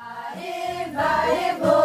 Vai, é vai, vou.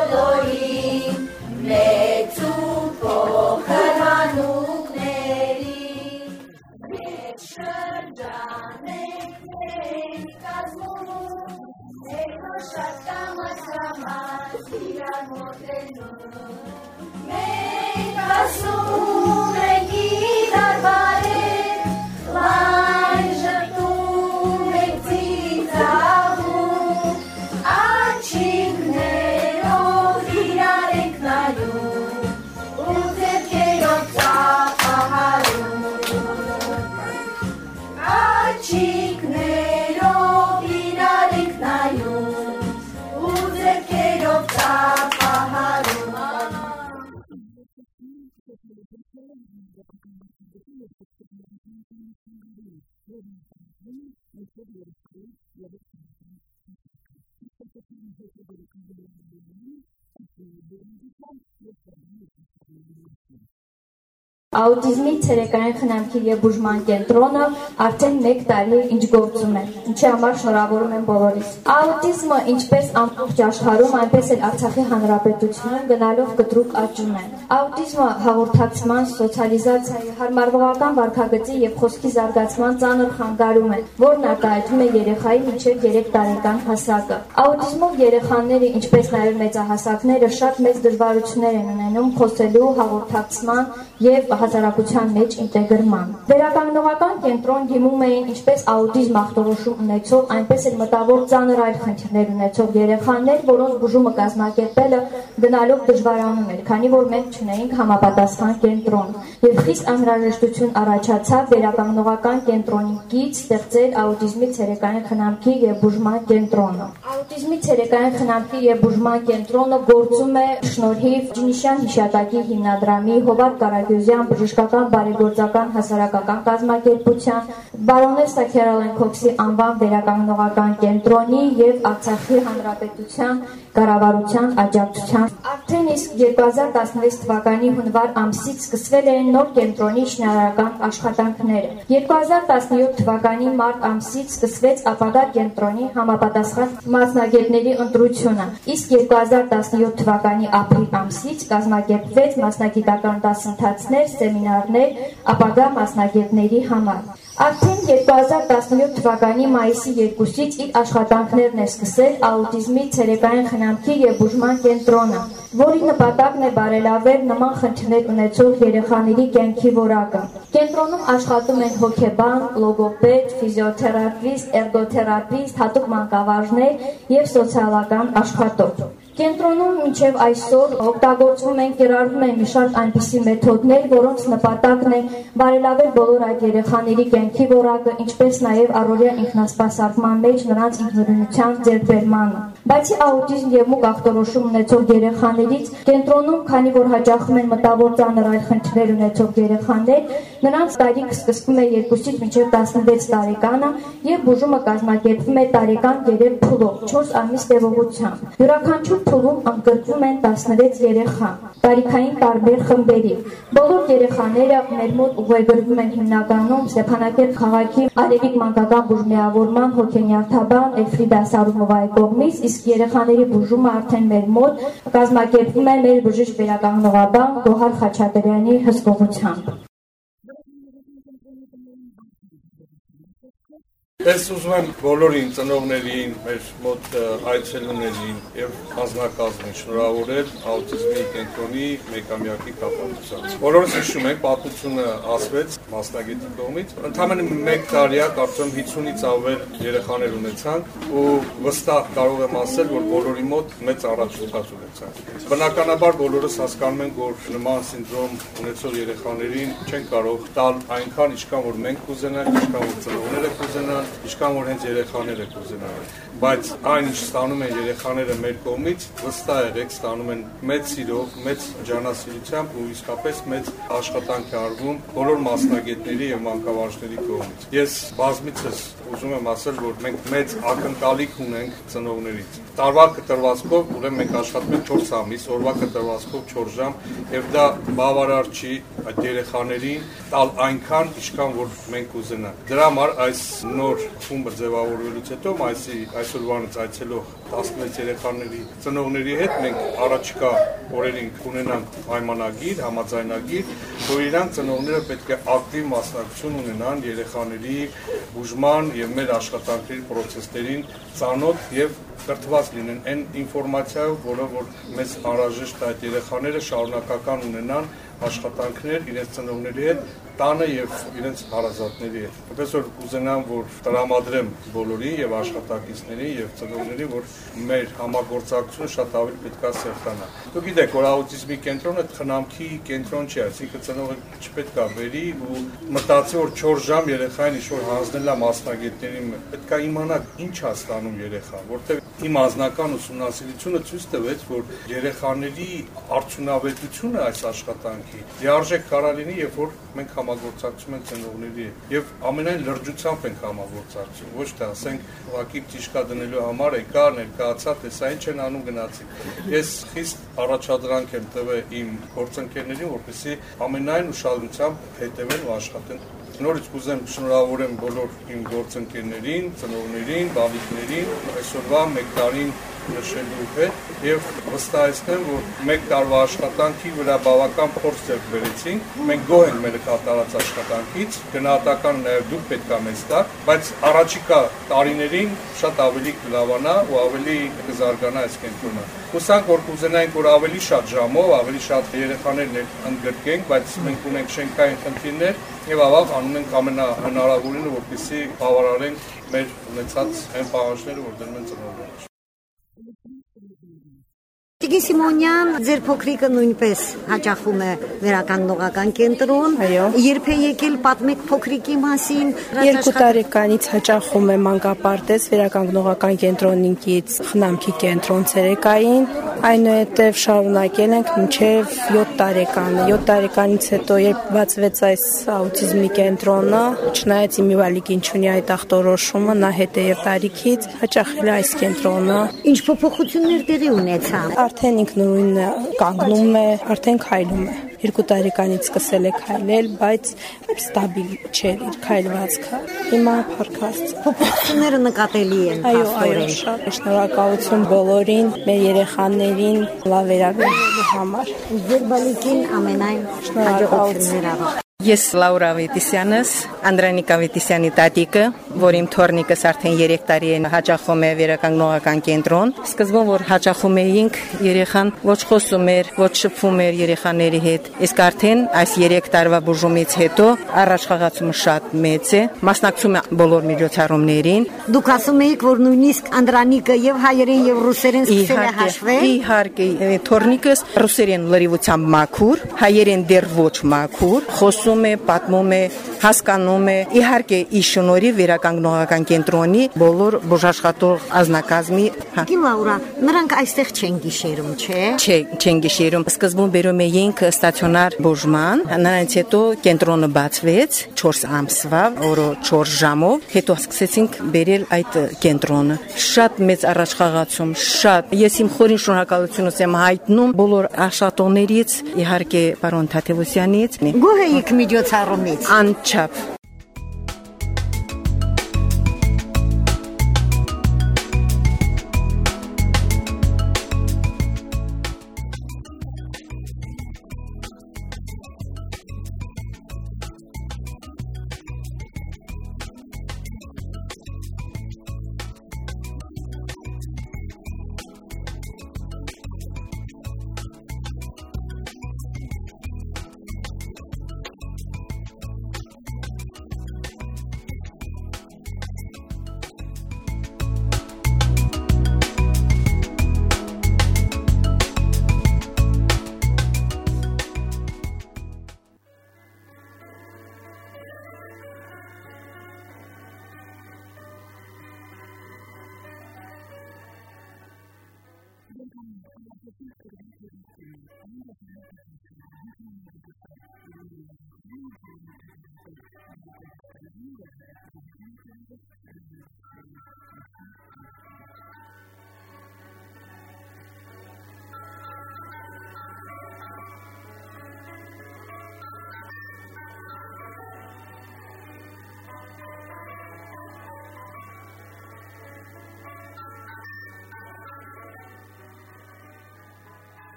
Աուտիզմի ցերեկային խնամքի եւ բուժման կենտրոնը արդեն 1 տարի ինչ գործում է։ Ինչի համար շնորհավորում եմ բոլորիս։ Աուտիզմը ինչպես ամբողջ աշխարհում, այնպես էլ Արցախի հանրապետությունում գնալով կտրուկ աճում է։ Աուտիզմը հաղորդակցման, սոցիալիզացիայի, հարմարվողական վարքագծի եւ խոսքի զարգացման ծանր խանգարում է, որն արտահայտվում է երեխայի մինչեւ 3 տարեկան հասակը։ Աուտիզմով երեխաները, ինչպես նաեւ մեծահասակները, շատ մեծ դժվարություններ են ունենում խոսելու, հաղորդակցման եւ հասարակության մեջ ինտեգրման։ Վերականգնողական կենտրոն դիմում էին ինչպես աուտիզմ ախտորոշում ունեցող, այնպես էլ մտավոր ծանր այլ խնդիրներ ունեցող երեխաներ, որոնց բուժումը կազմակերպելը գնալով դժվարանում էր, քանի որ մենք չունեինք համապատասխան կենտրոն։ Եվ խիստ անհրաժեշտություն առաջացավ վերականգնողական կենտրոնի կից ստեղծել աուտիզմի ցերեկային խնամքի եւ բուժման կենտրոնը։ Աուտիզմի ցերեկային խնամքի եւ բուժման կենտրոնը գործում է շնորհիվ Ջինիշյան հիշատակի հիմնադրամի Հովակ Կարագյուզյան բժշկական բարեգործական հասարակական կազմակերպության, Բարոնեսա Քերոլեն Քոքսի անվան վերականգնողական կենտրոնի եւ Արցախի հանրապետության կառավարության աջակցության։ Արդեն իսկ 2016 թվականի հունվար ամսից սկսվել են նոր կենտրոնի շինարարական աշխատանքները։ 2017 թվականի մարտ ամսից սկսվեց ապագա կենտրոնի համապատասխան մասնագետների ընտրությունը, իսկ 2017 թվականի ապրիլ ամսից կազմակերպվեց մասնագիտական դասընթացներ, սեմինարներ ապագա մասնագետների համար։ Արդեն 2017 թվականի մայիսի 2-ից իր աշխատանքներն է սկսել աուտիզմի ցերեկային խնամքի եւ բուժման կենտրոնը, որի նպատակն է բարելավել նման խնդիրներ ունեցող երեխաների կյանքի որակը։ Կենտրոնում աշխատում են հոգեբան, լոգոպեդ, ֆիզիոթերապիստ, էրգոթերապիստ, հատուկ մանկավարժներ եւ սոցիալական աշխատող։ Կենտրոնում մինչև այսօր օգտագործվում են, կիրառվում են մի շարք այնպիսի մեթոդներ, որոնց նպատակն է բարելավել բոլոր այդ երեխաների կյանքի որակը, ինչպես նաև առօրյա ինքնասպասարկման մեջ նրանց ինքնուրույնության ձեռբերմանը։ Բացի աուտիզմ եւ մուկ ախտորոշում ունեցող երեխաներից, կենտրոնում, քանի որ հաճախում են մտավոր ծանր այլ խնդիրներ ունեցող երեխաներ, նրանց տարիք սկսվում է 2-ից մինչև 16 տարեկանը եւ բուժումը կազմակերպվում է տարեկան 3 փուլով 4 ամիս տևողությամբ։ Յուրաքանչյուր թվում ընդգրկվում են 16 երեխա տարիքային տարբեր խմբերի։ Բոլոր երեխաները մեր մոտ ուղեգրվում են հիմնականում Ստեփանակերտ քաղաքի Արևիկ մանկական բուժմիավորման հոգենյարդաբան Էլֆրիդա Սարումովայի կողմից, իսկ երեխաների բուժումը արդեն մեր մոտ կազմակերպվում է մեր բժիշկ վերականգնողաբան Գոհար Խաչատրյանի հսկողությամբ։ Ես ուզում եմ բոլորին ծնողներին, մեր մոտ այցելուներին եւ հանձնակազմին շնորհավորել աուտիզմի կենտրոնի մեկամյակի կապակցությամբ։ Բոլորս հիշում ենք, պատմությունը ասվեց մասնագետի կողմից։ Ընդամենը 1 տարիա կարծում 50-ից ավել երեխաներ ունեցանք ու վստահ կարող եմ ասել, որ բոլորի մոտ մեծ առաջընթաց ունեցանք։ Բնականաբար բոլորս հասկանում ենք, որ նման սինդրոմ ունեցող երեխաներին չեն կարող տալ այնքան, ինչքան որ մենք կուզենանք, ինչքան որ ծնողները կուզենան, ինչքան որ հենց երեխաները կուզենան բայց այն ինչ ստանում են երեխաները մեր կողմից վստահ եղեք ստանում են մեծ սիրով, մեծ ջանասիրությամբ ու իսկապես մեծ աշխատանք է արվում բոլոր մասնագետների եւ մանկավարժների կողմից։ Ես բազմիցս ուզում եմ ասել, որ մենք մեծ ակնկալիք ունենք ծնողներից։ Տարվա կտրվածքով ուրեմն մենք աշխատում ենք 4 ամիս, օրվա կտրվածքով 4 ժամ եւ դա բավարար չի այդ երեխաներին տալ այնքան, ինչքան որ մենք ուզենանք։ Դրա համար այս նոր խումբը ձևավորվելուց հետո այսի այսօրվանից այցելող 16 երեխաների ծնողների հետ մենք առաջիկա օրերին կունենանք պայմանագիր, համաձայնագիր, որ իրանք ծնողները պետք է ակտիվ մասնակցություն ունենան երեխաների բուժման եւ մեր աշխատանքների process-ներին ծանոթ եւ կրթված լինեն այն ինֆորմացիայով, որը որ մեզ անհրաժեշտ է այդ երեխաները շարունակական ունենան աշխատանքներ իրենց ծնողների հետ տանը եւ իրենց հարազատների հետ։ Որպես որ կուզենամ, որ տրամադրեմ բոլորին եւ աշխատակիցներին եւ ծնողներին, որ մեր համագործակցությունը շատ ավելի պետք է սերտանա։ Դուք գիտեք, որ աուտիզմի կենտրոնը խնամքի կենտրոն չի, այսինքն ծնողը չպետք է վերի ու մտածի, որ 4 ժամ երեխային ինչ-որ հանձնել է մասնագետներին, պետք է իմանա ինչ է ստանում երեխան, որտեղ իմ անձնական ուսումնասիրությունը ցույց տվեց, որ երեխաների արդյունավետությունը այս աշխատանքի լիարժեք կարա լինի, երբ որ մենք համագործակցում ենք ծնողների հետ եւ ամենայն լրջությամբ ենք համագործակցում ոչ թե ասենք ուղակի ճիշկա դնելու համար եկա ներկայացա տեսա ինչ են անում գնացի ես խիստ առաջադրանք եմ տվել իմ գործընկերներին որպեսզի ամենայն ուշադրությամբ հետևեն ու աշխատեն Նորից կուզեմ շնորհավորեմ բոլոր իմ գործընկերներին, ծնողներին, բավիկներին այսօրվա 1 տարին նշելու հետ եւ վստահեցնեմ, որ 1 տարվա աշխատանքի վրա բավական փորձ ձեռք բերեցինք։ Մենք գոհ ենք մեր կատարած աշխատանքից, գնահատական նաեւ դուք պետք է մեզ տաք, բայց առաջիկա տարիներին շատ ավելի կլավանա ու ավելի կզարգանա այս կենտրոնը։ Հուսանք, որ կուզենայինք, որ ավելի շատ ժամով, ավելի շատ երեխաներ ընդգրկենք, բայց մենք ունենք շենքային խնդիրներ եւ ավաղ անում ենք ամենահնարավորինը, որպեսզի բավարարենք մեր ունեցած այն պահանջները, որ դնում են ծնողները։ Տիգին Սիմոնյան, ձեր փոքրիկը նույնպես հաճախում է վերականգնողական կենտրոն։ Այո։ Երբ է եկել պատմեք փոքրիկի մասին։ Երկու տարեկանից հաճախում է մանկապարտեզ վերականգնողական կենտրոնից խնամքի կենտրոն ցերեկային, այնուհետև շարունակել ենք մինչև 7 տարեկանը։ 7 տարեկանից հետո երբ բացվեց այս աուտիզմի կենտրոնը, չնայած իմ Իվալիկին չունի այդ ախտորոշումը, նա հետ է եւ տարիքից հաճախել է այս կենտրոնը։ Ինչ փոփոխություններ տեղի ունեցան արդեն ինքնուրույն կանգնում է, արդեն քայլում է։ Երկու տարեկանից սկսել է քայլել, բայց ստաբիլ չէր իր քայլվածքը։ Հիմա փառքաստ։ Փոփոխությունները նկատելի են Այո, այո, շատ շնորհակալություն բոլորին, մեր երեխաներին լավ վերաբերելու համար։ Ձեր բալիկին ամենայն հաջողություններ ավա։ Ես Լաուրա Վետիսյանս, Անդրանիկ Ավետիսյանի տատիկը, որ իմ թորնիկս արդեն 3 տարի է հաճախում է վերականգնողական կենտրոն։ Սկզբում որ հաճախում էինք, երեխան ոչ խոսում էր, ոչ շփվում էր երեխաների հետ։ Իսկ արդեն այս 3 տարվա բուժումից հետո առաջխաղացումը շատ մեծ է, մասնակցում է բոլոր միջոցառումներին։ Դուք ասում եք, որ նույնիսկ Անդրանիկը եւ հայերեն եւ ռուսերեն սկսել է հաշվել։ Իհարկե, թորնիկս ռուսերեն լրիվությամբ մաքուր, հայերեն դեռ ոչ մաքուր, խոսում է, պատմում է, հասկանում է։ Իհարկե, ի շնորհիվ վերականգնողական կենտրոնի բոլոր բուժաշխատող ազնագազմի, հա։ Գին Լաուրա, նրանք այստեղ չեն գիշերում, չէ։ Չէ, չեն գիշերում։ Սկզբում բերում էինք ստացիոնար բուժման, նրանից հետո կենտրոնը բացվեց 4 ամսվա, օրը 4 ժամով, հետո սկսեցինք բերել այդ կենտրոնը։ Շատ մեծ առաջխաղացում, շատ։ Ես իմ խորին շնորհակալությունս եմ հայտնում բոլոր աշխատողներից, իհարկե պարոն Թաթևոսյանից։ Գոհ եք միջոցառումից։ Անչափ Thank you.